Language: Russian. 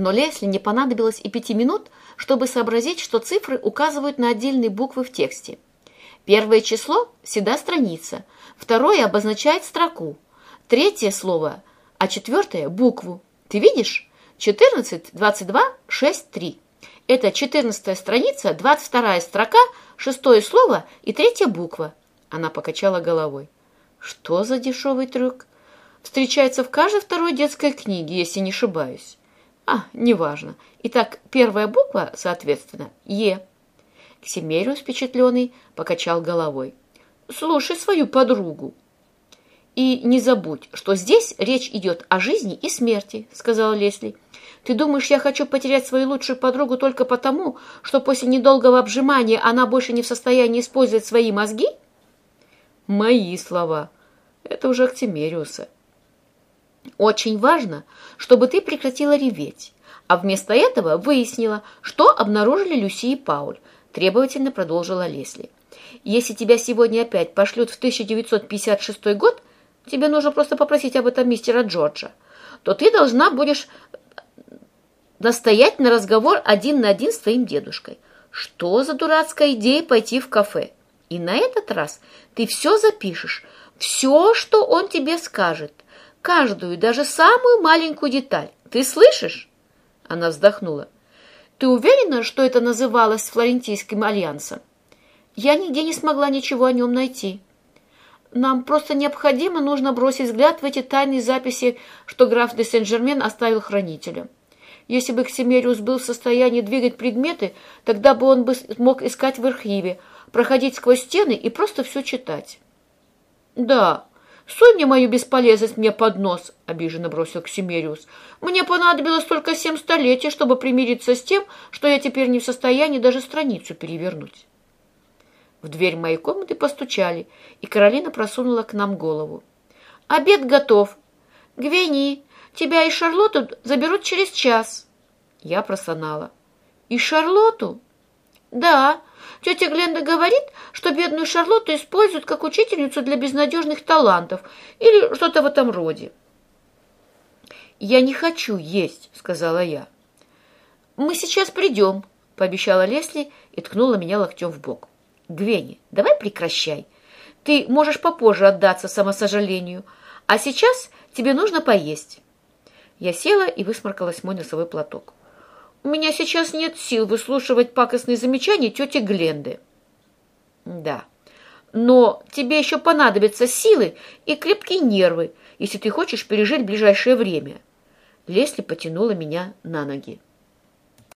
Но Лесли не понадобилось и пяти минут, чтобы сообразить, что цифры указывают на отдельные буквы в тексте. Первое число всегда страница, второе обозначает строку, третье слово, а четвертое – букву. Ты видишь? 14, 22, 6, 3. Это 14 страница, 22 строка, шестое слово и третья буква. Она покачала головой. Что за дешевый трюк? Встречается в каждой второй детской книге, если не ошибаюсь. А, неважно. Итак, первая буква, соответственно, Е. Ксимериус, впечатленный, покачал головой. Слушай свою подругу. И не забудь, что здесь речь идет о жизни и смерти, сказала Лесли. Ты думаешь, я хочу потерять свою лучшую подругу только потому, что после недолгого обжимания она больше не в состоянии использовать свои мозги? Мои слова. Это уже Актимериуса. Очень важно, чтобы ты прекратила реветь, а вместо этого выяснила, что обнаружили Люси и Пауль, требовательно продолжила Лесли. Если тебя сегодня опять пошлют в 1956 год, тебе нужно просто попросить об этом мистера Джорджа, то ты должна будешь настоять на разговор один на один с твоим дедушкой. Что за дурацкая идея пойти в кафе? И на этот раз ты все запишешь, все, что он тебе скажет – каждую, даже самую маленькую деталь. Ты слышишь?» Она вздохнула. «Ты уверена, что это называлось Флорентийским альянсом?» «Я нигде не смогла ничего о нем найти. Нам просто необходимо нужно бросить взгляд в эти тайные записи, что граф де Сен-Жермен оставил хранителям. Если бы Ксимериус был в состоянии двигать предметы, тогда бы он бы мог искать в архиве, проходить сквозь стены и просто все читать». «Да, «Суй мне мою бесполезность мне под нос», — обиженно бросил Ксимериус. «Мне понадобилось только семь столетий, чтобы примириться с тем, что я теперь не в состоянии даже страницу перевернуть». В дверь моей комнаты постучали, и Каролина просунула к нам голову. «Обед готов. Гвени, тебя и Шарлотту заберут через час». Я просонала. «И Шарлотту?» «Да, Тетя Гленда говорит, что бедную Шарлотту используют как учительницу для безнадежных талантов или что-то в этом роде. «Я не хочу есть», — сказала я. «Мы сейчас придем», — пообещала Лесли и ткнула меня локтем в бок. «Гвенни, давай прекращай. Ты можешь попозже отдаться самосожалению, а сейчас тебе нужно поесть». Я села и высморкалась мой носовой платок. У меня сейчас нет сил выслушивать пакостные замечания тети Гленды. Да, но тебе еще понадобятся силы и крепкие нервы, если ты хочешь пережить ближайшее время. Лесли потянула меня на ноги.